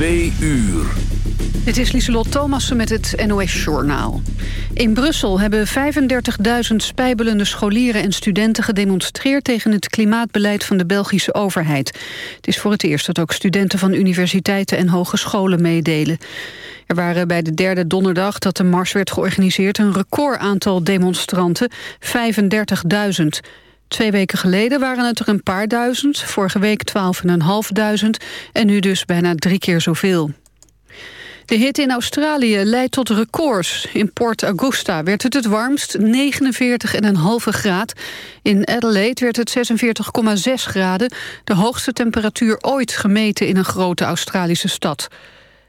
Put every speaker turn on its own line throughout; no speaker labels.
Uur.
Dit is Lieselot Thomassen met het NOS-journaal. In Brussel hebben 35.000 spijbelende scholieren en studenten gedemonstreerd... tegen het klimaatbeleid van de Belgische overheid. Het is voor het eerst dat ook studenten van universiteiten en hogescholen meedelen. Er waren bij de derde donderdag dat de mars werd georganiseerd... een record aantal demonstranten, 35.000. Twee weken geleden waren het er een paar duizend, vorige week 12.500 en nu dus bijna drie keer zoveel. De hitte in Australië leidt tot records. In Port Augusta werd het het warmst, 49,5 graad. In Adelaide werd het 46,6 graden. De hoogste temperatuur ooit gemeten in een grote Australische stad.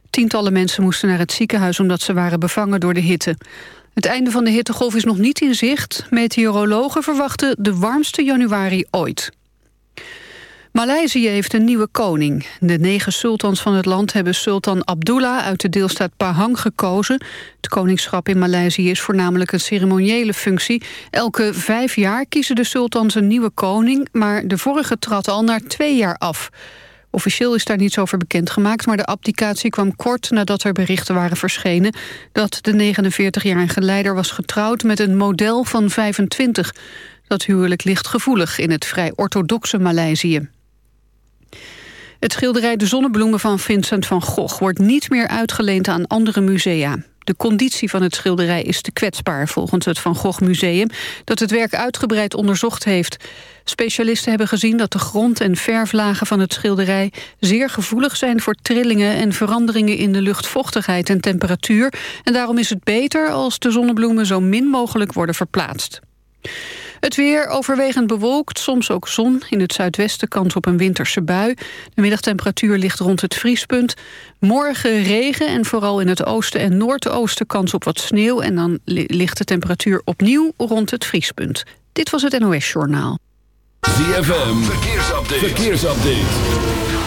Tientallen mensen moesten naar het ziekenhuis omdat ze waren bevangen door de hitte. Het einde van de hittegolf is nog niet in zicht. Meteorologen verwachten de warmste januari ooit. Maleisië heeft een nieuwe koning. De negen sultans van het land hebben sultan Abdullah uit de deelstaat Pahang gekozen. Het koningschap in Maleisië is voornamelijk een ceremoniële functie. Elke vijf jaar kiezen de sultans een nieuwe koning... maar de vorige trad al na twee jaar af. Officieel is daar niets over bekendgemaakt... maar de abdicatie kwam kort nadat er berichten waren verschenen... dat de 49-jarige leider was getrouwd met een model van 25. Dat huwelijk ligt gevoelig in het vrij orthodoxe Maleisië. Het schilderij De Zonnebloemen van Vincent van Gogh... wordt niet meer uitgeleend aan andere musea. De conditie van het schilderij is te kwetsbaar... volgens het Van Gogh Museum, dat het werk uitgebreid onderzocht heeft. Specialisten hebben gezien dat de grond- en verflagen van het schilderij... zeer gevoelig zijn voor trillingen en veranderingen in de luchtvochtigheid en temperatuur. En daarom is het beter als de zonnebloemen zo min mogelijk worden verplaatst. Het weer overwegend bewolkt, soms ook zon. In het zuidwesten kans op een winterse bui. De middagtemperatuur ligt rond het vriespunt. Morgen regen en vooral in het oosten en noordoosten kans op wat sneeuw. En dan ligt de temperatuur opnieuw rond het vriespunt. Dit was het NOS Journaal.
ZFM, verkeersupdate. verkeersupdate.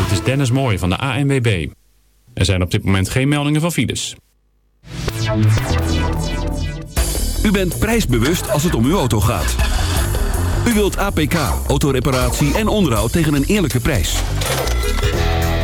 Dit is Dennis Mooij van de ANWB. Er zijn op dit moment geen meldingen van files.
U bent prijsbewust als het om uw auto gaat. U wilt APK, autoreparatie en onderhoud tegen een eerlijke prijs.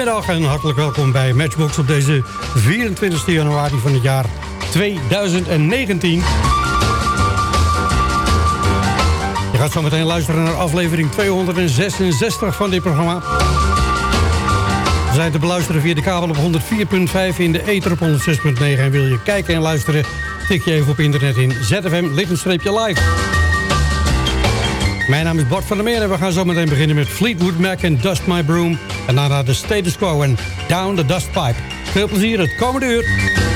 Goedemiddag en hartelijk welkom bij Matchbox op deze 24 januari van het jaar 2019. Je gaat zo meteen luisteren naar aflevering 266 van dit programma. We zijn te beluisteren via de kabel op 104.5 in de ether op 106.9. En wil je kijken en luisteren, tik je even op internet in ZFM, live. Mijn naam is Bart van der Meer en we gaan zo meteen beginnen met Fleetwood Mac en Dust My Broom. En daarna de Status Quo en Down the Dust Pipe. Veel plezier het komende uur.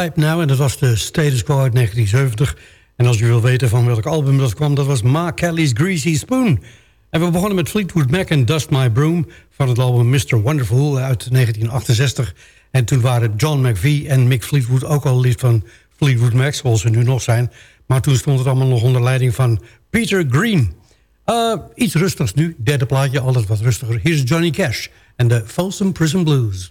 Nou. En dat was de Status Quo uit 1970. En als u wil weten van welk album dat kwam... dat was Mark Kelly's Greasy Spoon. En we begonnen met Fleetwood Mac en Dust My Broom... van het album Mr. Wonderful uit 1968. En toen waren John McVie en Mick Fleetwood ook al lid van Fleetwood Mac... zoals ze nu nog zijn. Maar toen stond het allemaal nog onder leiding van Peter Green. Uh, iets rustigs nu, derde plaatje, altijd wat rustiger. Hier is Johnny Cash en de Folsom Prison Blues.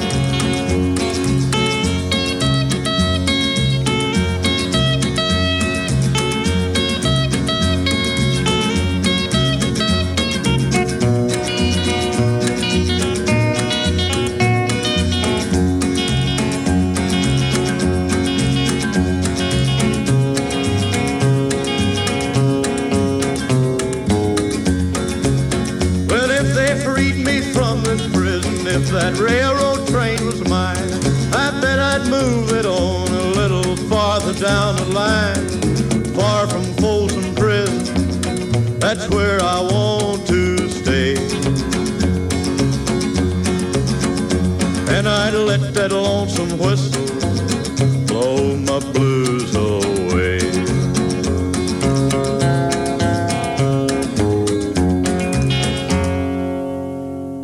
And let that lonesome whistle blow my blues away.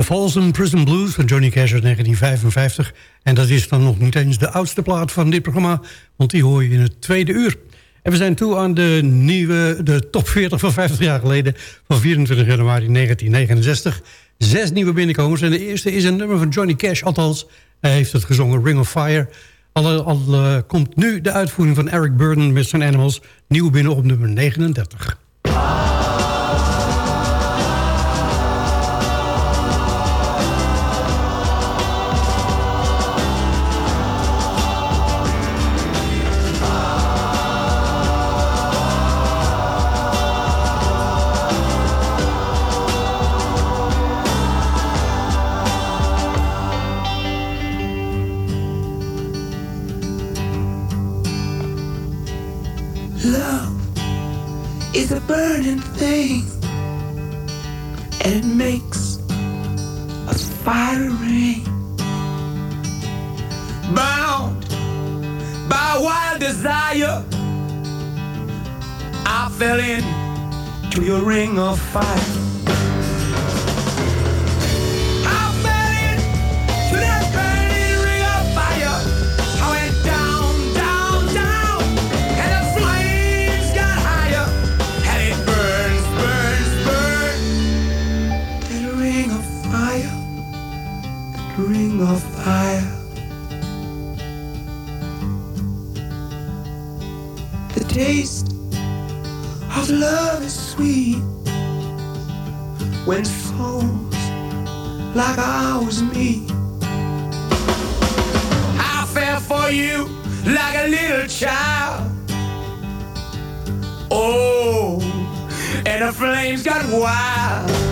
Folsom Prison Blues van Johnny Cash uit 1955. En dat is dan nog niet eens de oudste plaat van dit programma... want die hoor je in het tweede uur. En we zijn toe aan de nieuwe, de top 40 van 50 jaar geleden... van 24 januari 1969. Zes nieuwe binnenkomers. En de eerste is een nummer van Johnny Cash. Althans, hij heeft het gezongen, Ring of Fire. Al, al komt nu de uitvoering van Eric Burden met zijn Animals... nieuw binnen op nummer 39.
Is a burning thing, and it makes a fire ring. Bound by wild desire, I fell into your ring of fire. ring of fire. The taste of love is sweet when souls like ours meet. I fell for you like a little child. Oh, and the flames got wild.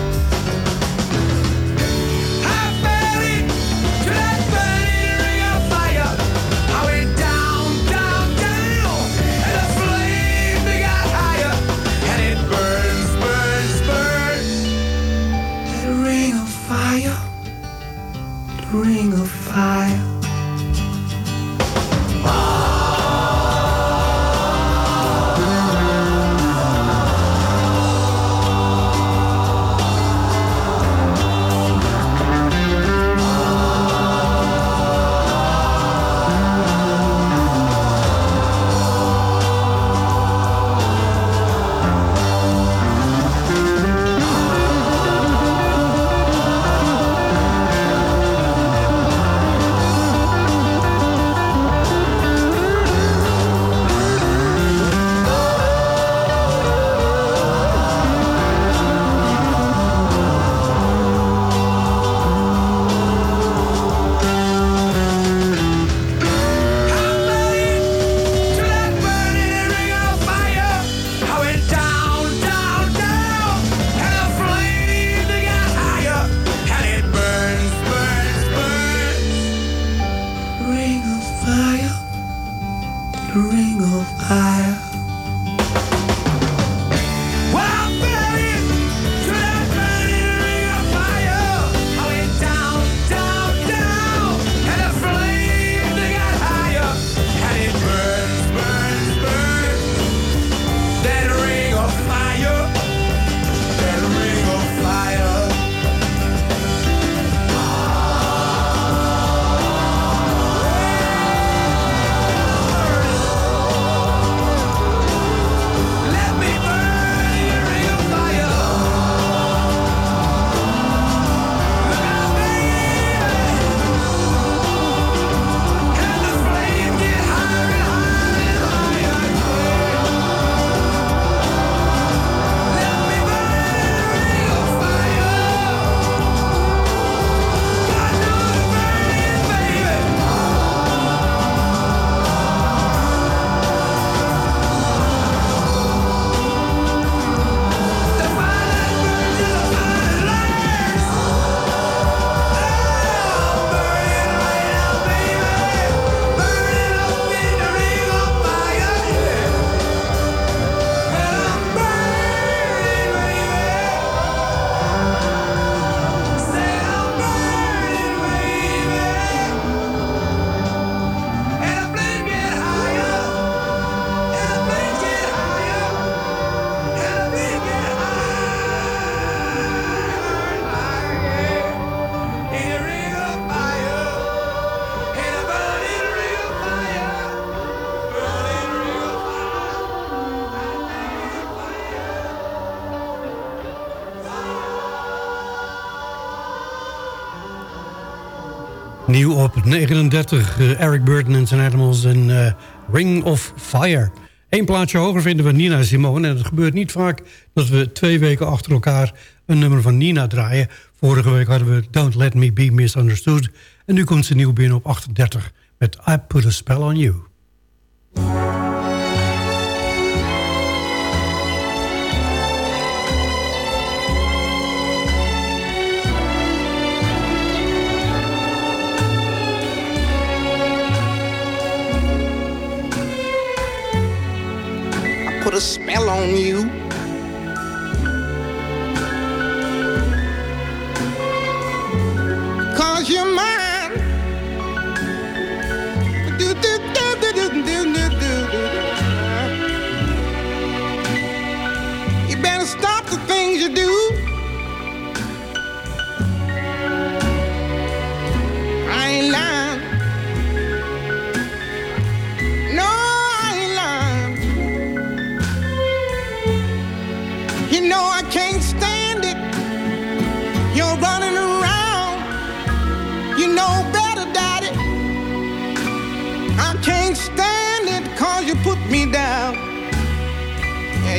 I
39 eh, Eric Burton en zijn Animals en eh, Ring of Fire. Eén plaatsje hoger vinden we Nina Simone. En het gebeurt niet vaak dat we twee weken achter elkaar een nummer van Nina draaien. Vorige week hadden we Don't Let Me Be Misunderstood. En nu komt ze nieuw binnen op 38 met I Put A Spell On You.
a spell on you.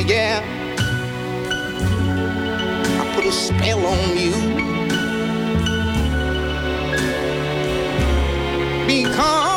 yeah. I put a spell on you. Because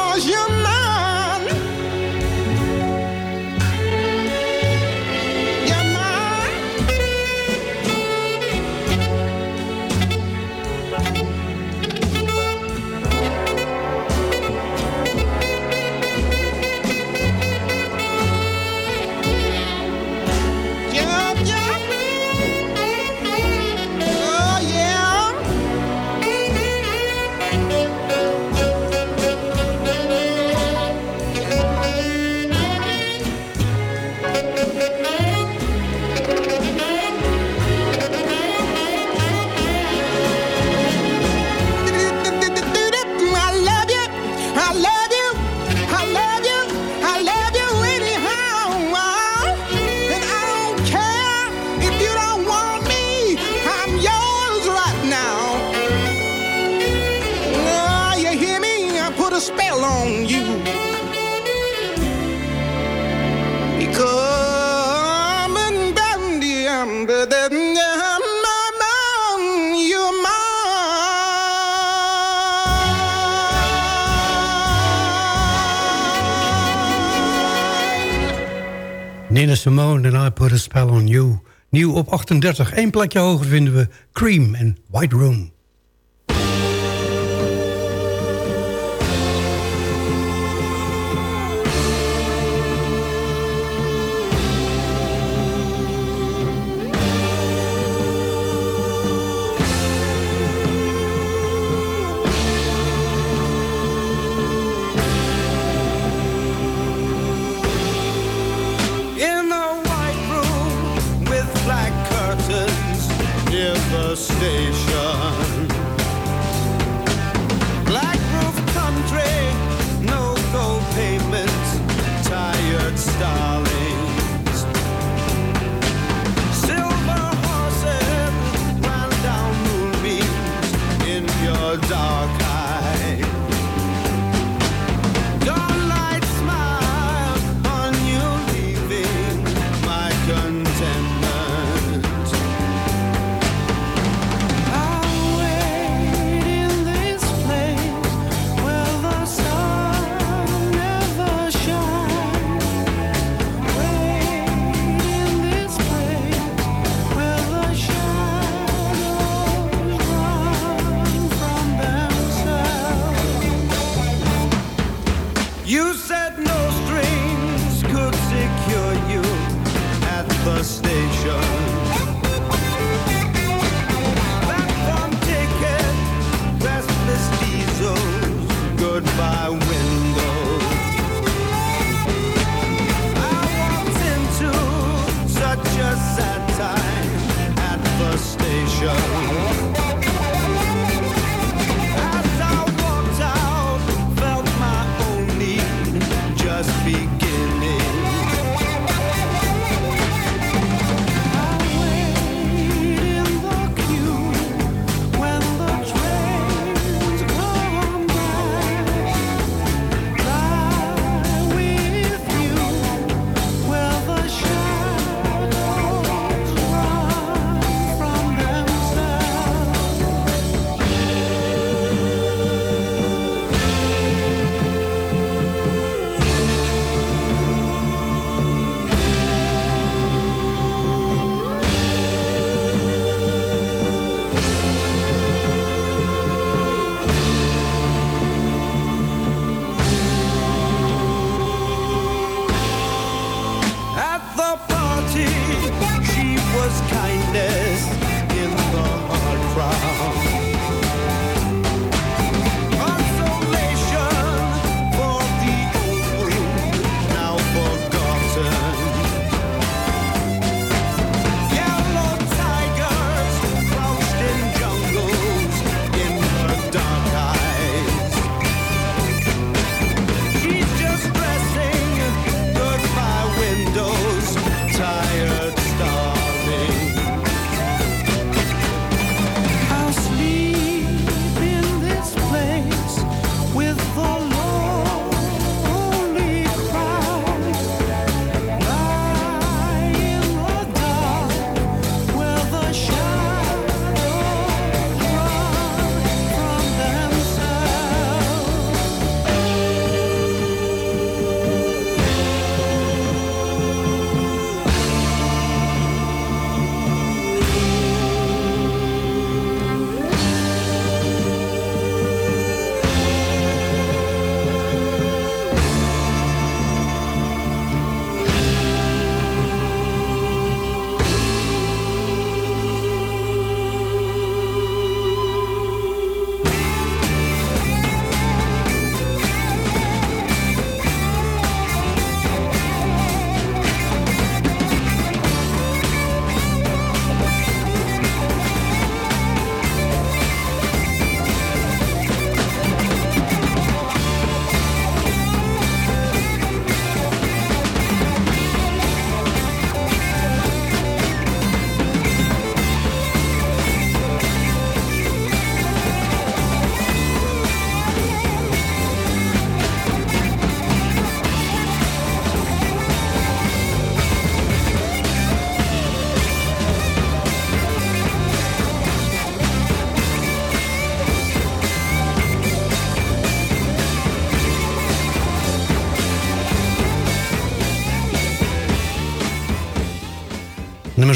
38. Eén plekje hoger vinden we Cream en White Room.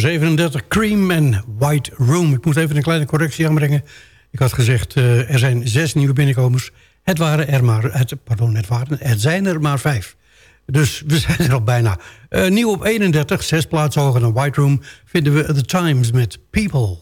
37, Cream en White Room. Ik moet even een kleine correctie aanbrengen. Ik had gezegd, eh, er zijn zes nieuwe binnenkomers. Het waren er maar, het, pardon, het, waren, het zijn er maar vijf. Dus we zijn er al bijna. Eh, nieuw op 31, zes plaatsen hoger dan White Room... vinden we The Times met People.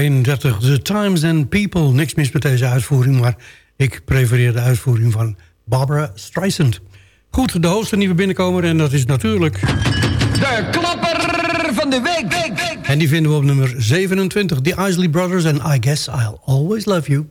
32, The
Times and People. Niks mis met deze uitvoering, maar ik prefereer de uitvoering van Barbara Streisand. Goed, de hoogste nieuwe binnenkomer en dat is natuurlijk...
De klapper van de week.
En die vinden we op nummer 27, The Isley Brothers and I Guess I'll Always Love
You.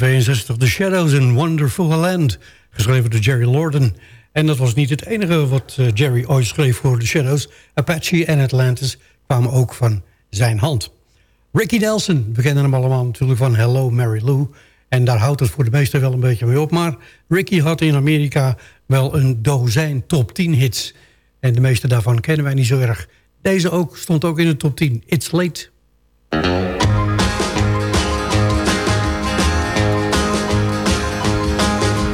1962 The Shadows in Wonderful Land, geschreven door Jerry Lorden. En dat was niet het enige wat eh, Jerry ooit schreef voor The Shadows. Apache en Atlantis kwamen ook van zijn hand. Ricky Nelson, we kennen hem allemaal natuurlijk van Hello Mary Lou. En daar houdt het voor de meesten wel een beetje mee op. Maar Ricky had in Amerika wel een dozijn top 10 hits. En de meeste daarvan kennen wij niet zo erg. Deze ook stond ook in de top 10. It's Late.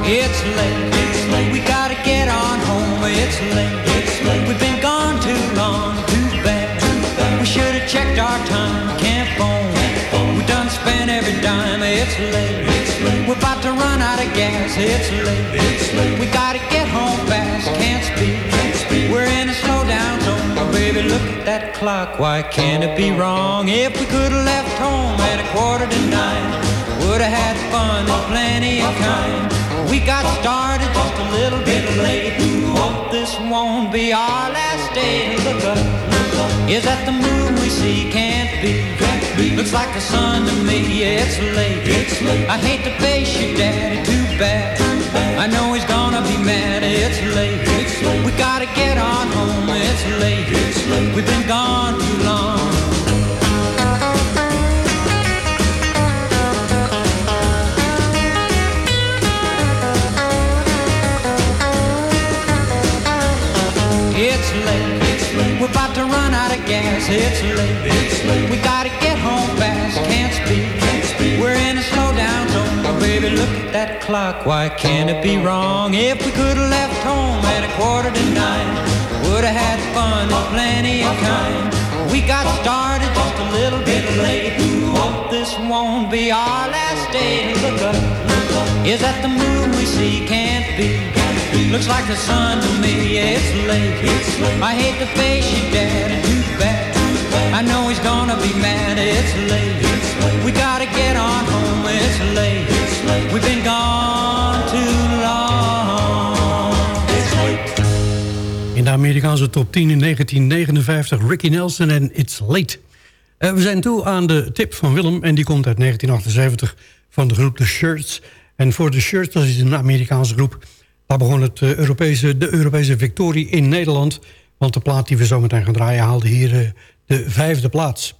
It's late. It's late. We gotta get on home. It's late. It's late. We've been gone too long. Too bad. Too bad. We should have checked our time. Can't phone. We done spent every dime. It's late. It's late. We're about to run out of gas. It's late. It's late. We gotta get home fast. Can't speak. Can't speak. We're in a slow down zone. Oh, baby, look at that clock. Why can't it be wrong? If we could have left home at a quarter to nine, would have had fun and plenty of kind. We got started just a little bit late. Hope this won't be our last day. Look up. Is that the moon we see? Can't be. Looks like the sun to me. Yeah, it's late. It's late. I hate to face your daddy. Too bad. I know he's gonna be mad. It's late. It's late. We gotta get on home. It's late. It's late. We've been gone too long. Of gas. It's late. It's late. We gotta get home fast. Can't speak. Can't speak. We're in a slowdown zone. Oh, baby, look at that clock. Why can't it be wrong? If we could have left home at a quarter to nine, would have had fun and plenty of time. We got started just a little bit late. Hope this won't be our last day. Look up. Is that the moon we see? Can't be. Looks like the sun to me. It's late. It's late. I hate to face your daddy. I know he's gonna be mad. It's late. It's late. We gotta get on home. It's late. Late. We've been gone too long. It's late.
In de Amerikaanse top 10 in 1959 Ricky Nelson en It's Late. Eh, we zijn toe aan de tip van Willem en die komt uit 1978 van de groep The Shirts. En voor The Shirts, dat is een Amerikaanse groep... daar begon het, eh, Europese, de Europese victorie in Nederland. Want de plaat die we zo meteen gaan draaien haalde hier eh, de vijfde plaats.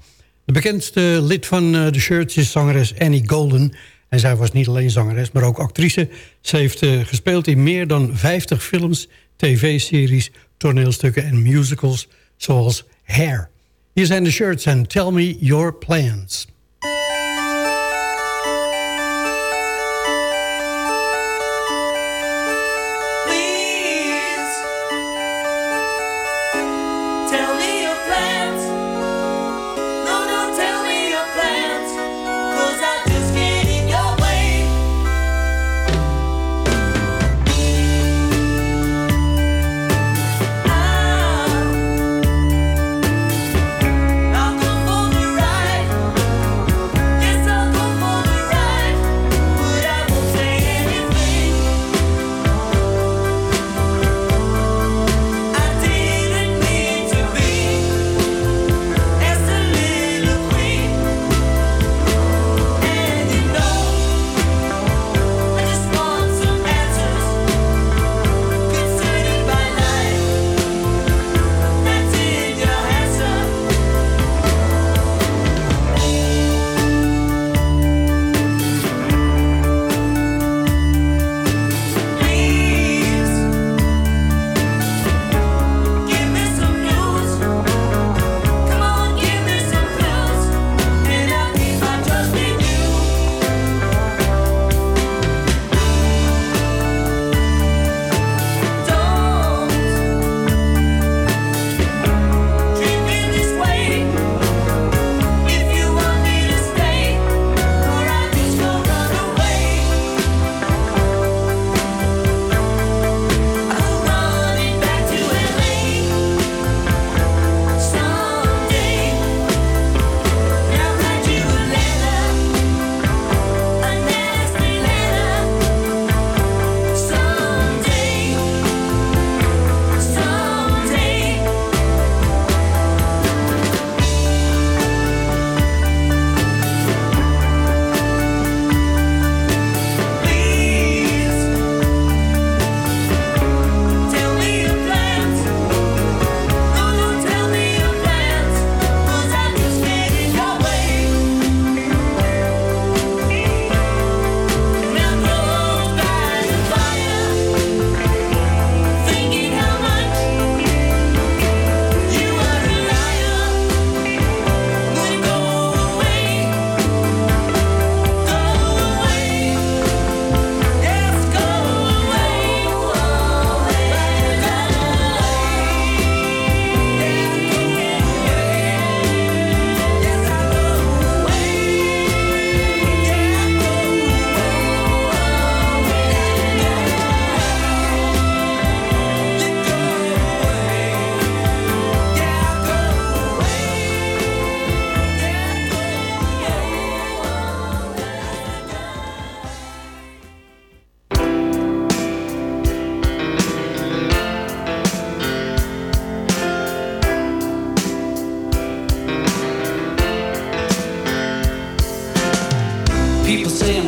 De bekendste lid van eh, The Shirts is zangeres Annie Golden... En zij was niet alleen zangeres, maar ook actrice. Ze heeft eh, gespeeld in meer dan 50 films, tv-series, toneelstukken en musicals, zoals Hair. Hier zijn de shirts en Tell Me Your Plans.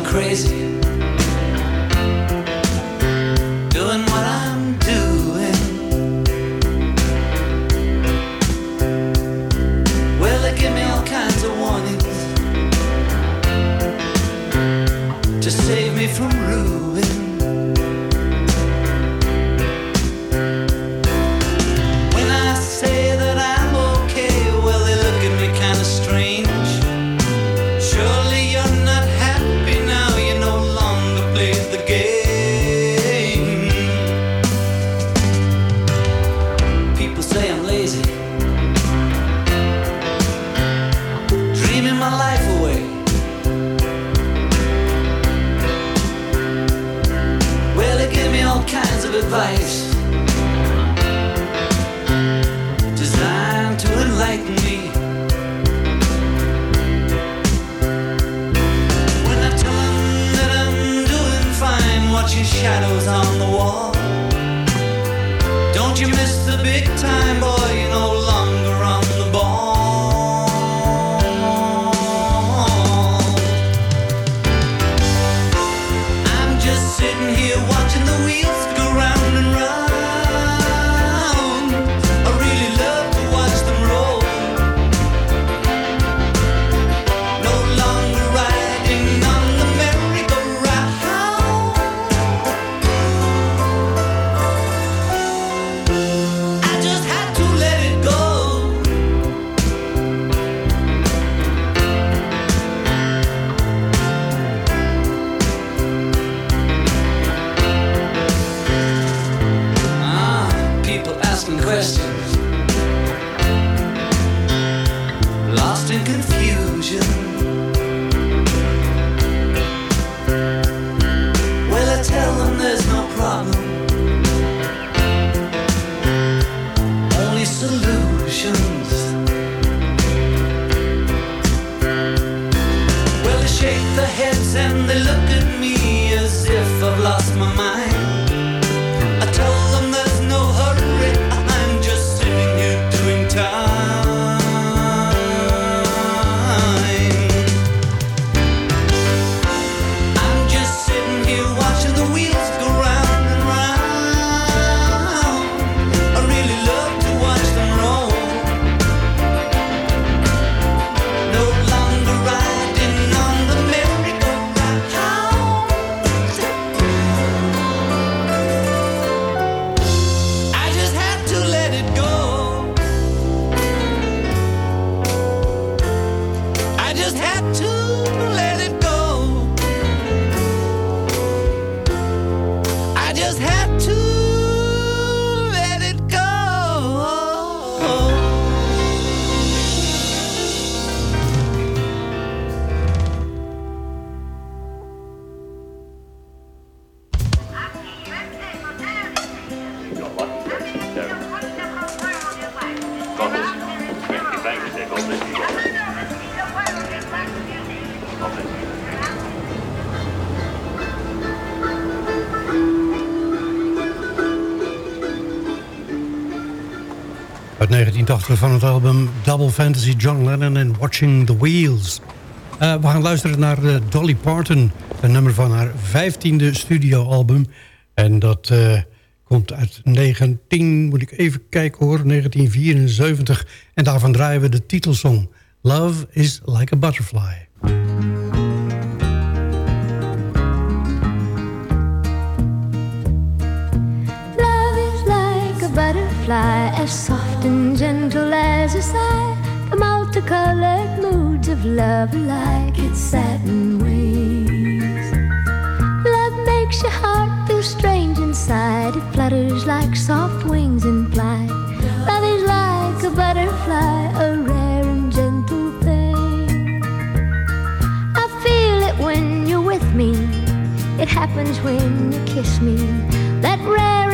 crazy. Lost in confusion.
Van het album Double Fantasy John Lennon en Watching the Wheels. Eh, we gaan luisteren naar eh, Dolly Parton. Een nummer van haar vijftiende studioalbum. En dat eh, komt uit 19, moet ik even kijken hoor, 1974. En daarvan draaien we de titelsong. Love is like a butterfly.
As soft and gentle as a sigh. The multicolored moods of love are like its satin wings. Love makes your heart feel strange inside. It flutters like soft wings in flight. Love is like a butterfly, a rare and gentle thing. I feel it when you're with me. It happens when you kiss me. That rare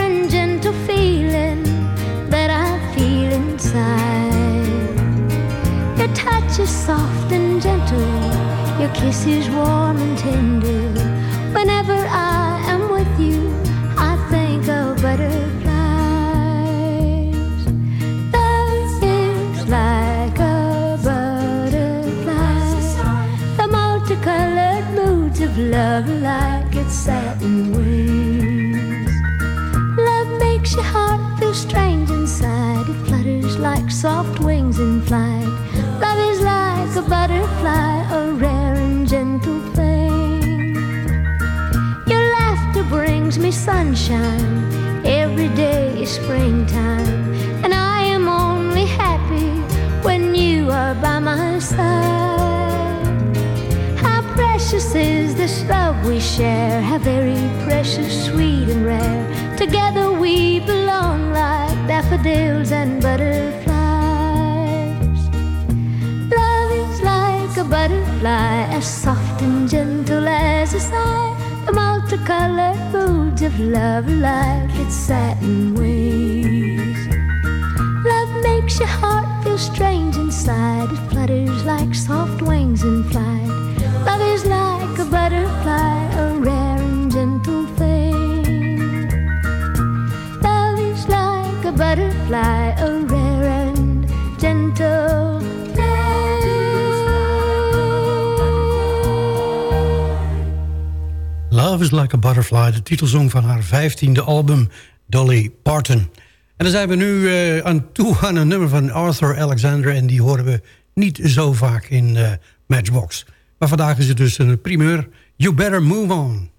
Your touch is soft and gentle. Your kiss is warm and tender. Whenever I am with you, I think of butterflies. Love is like a butterfly. The multicolored moods of love are like its satin wings. Love makes your heart feel strange. Like soft wings in flight. Love is like a butterfly, a rare and gentle thing. Your laughter brings me sunshine. Every day is springtime, and I am only happy when you are by my side. How precious is this love we share, how very precious, sweet, and rare. Together we belong like daffodils and butterflies. Love is like a butterfly, as soft and gentle as a sigh. The multicolored moods of love are like its satin wings. Love makes your heart feel strange inside. It flutters like soft wings in flight. Love is like a butterfly, butterfly, a rare and gentle
Love is Like a Butterfly, de titelsong van haar vijftiende album Dolly Parton. En dan zijn we nu eh, aan toe aan een nummer van Arthur Alexander... en die horen we niet zo vaak in eh, Matchbox. Maar vandaag is het dus een primeur. You Better Move On.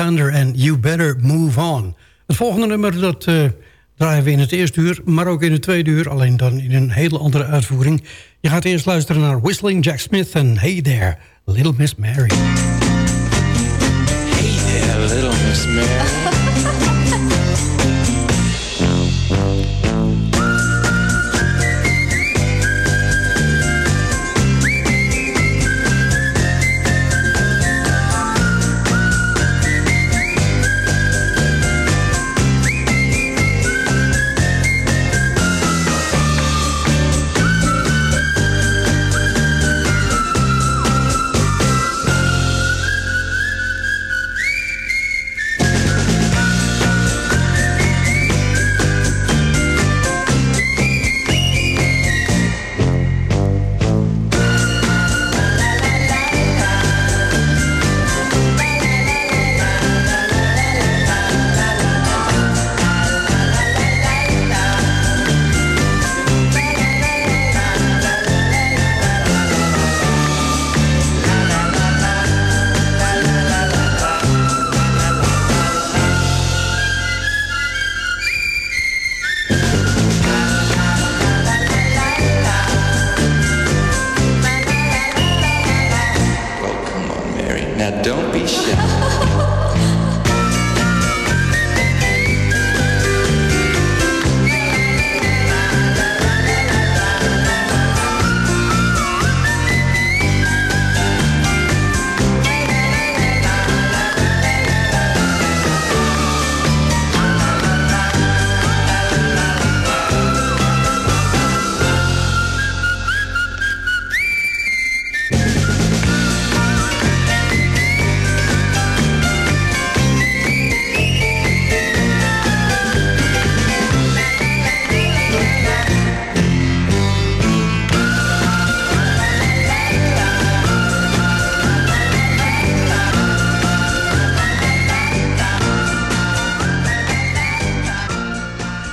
Alexander en You Better Move On. Het volgende nummer dat eh, draaien we in het eerste uur... maar ook in het tweede uur, alleen dan in een hele andere uitvoering. Je gaat eerst luisteren naar Whistling Jack Smith en Hey There, Little Miss Mary.
Hey there, little Miss Mary.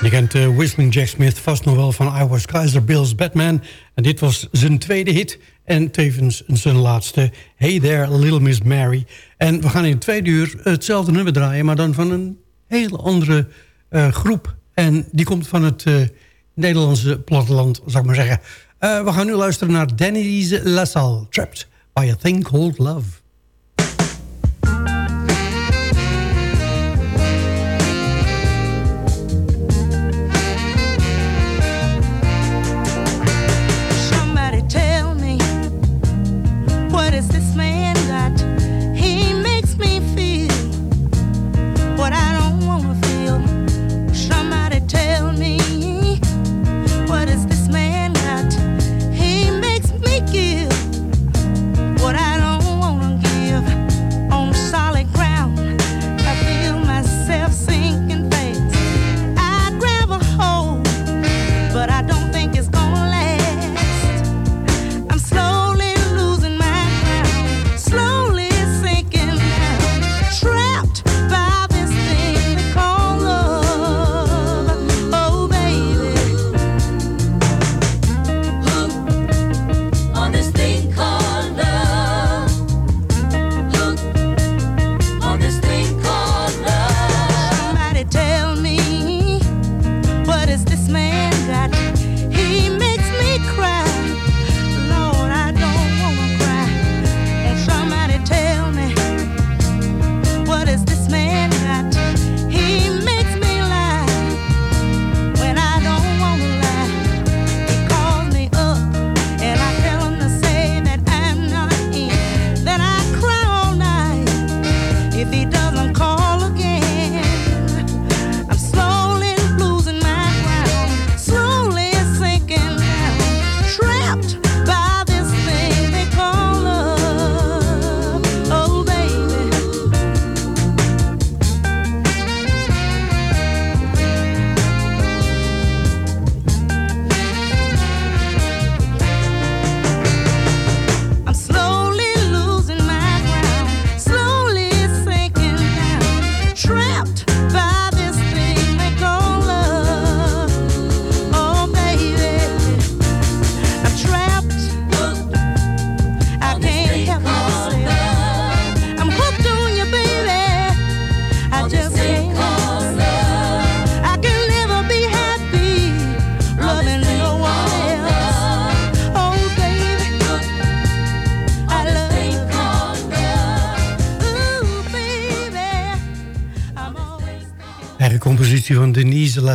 Je kent eh, Whistling Jack Smith vast nog wel van I Was Kaiser Bill's Batman. En dit was zijn tweede hit en tevens zijn laatste Hey There Little Miss Mary. En we gaan in het tweede uur hetzelfde nummer draaien... maar dan van een hele andere eh, groep. En die komt van het eh, Nederlandse platteland, zou ik maar zeggen. We gaan nu luisteren naar Denny's LaSalle, Trapped by a Thing Called Love.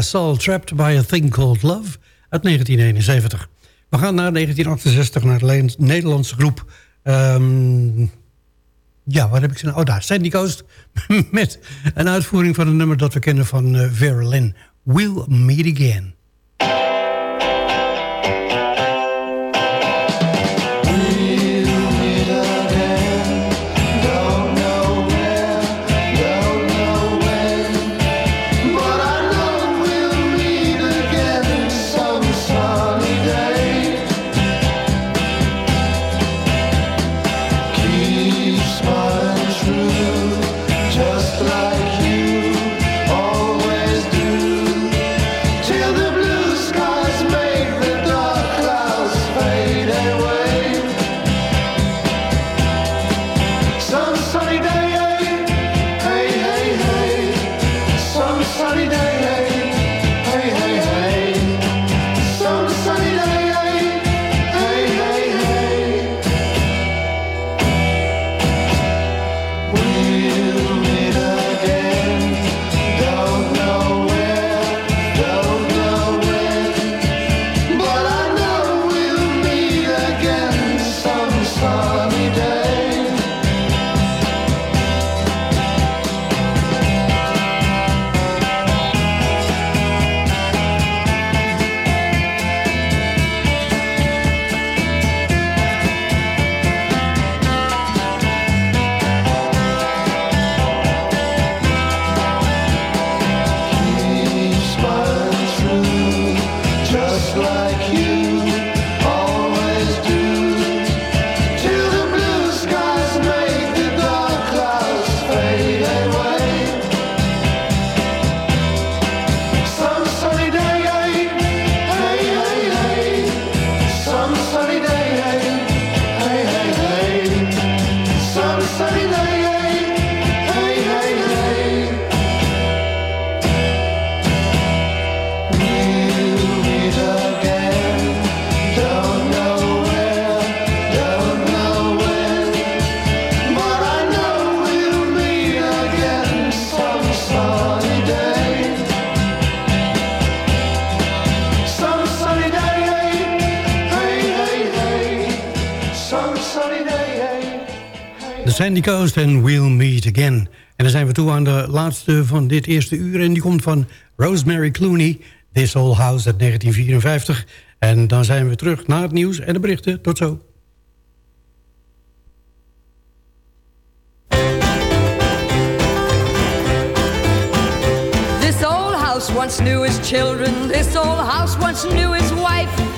LaSalle, Trapped by a Thing Called Love, uit 1971. We gaan naar 1968, naar de Nederlandse groep... ehm, ja, waar heb ik ze nou? Oh, daar, Sandy Coast, met een uitvoering van een nummer dat we kennen van eh, Vera Lynn. We'll Meet Again.
Sandy Coast en We'll Meet Again. En dan zijn we toe aan de laatste van dit eerste uur. En die komt van Rosemary Clooney, This Old House uit 1954. En dan zijn we terug naar het nieuws en de berichten. Tot zo.
This old house once knew his children. This old house once knew his wife.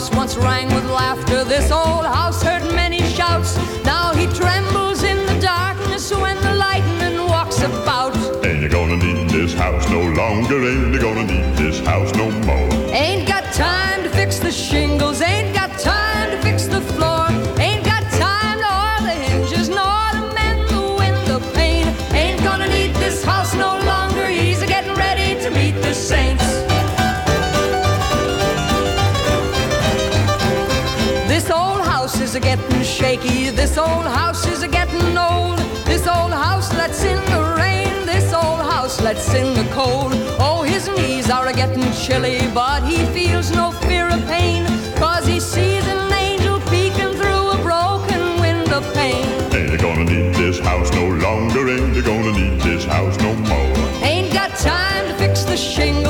House once rang with laughter. This old house heard many shouts. Now he trembles in the darkness when the lightning walks about.
Ain't you gonna need this house no longer? Ain't you gonna need this house no more?
Ain't shaky. This old house is a getting old. This old house lets in the rain. This old house lets in the cold. Oh, his knees are a getting chilly, but he feels no fear of pain. Cause he sees an angel peeking through a broken window pane.
Ain't you gonna need this house no longer? Ain't you gonna need this house no more?
Ain't got time to fix the shingles.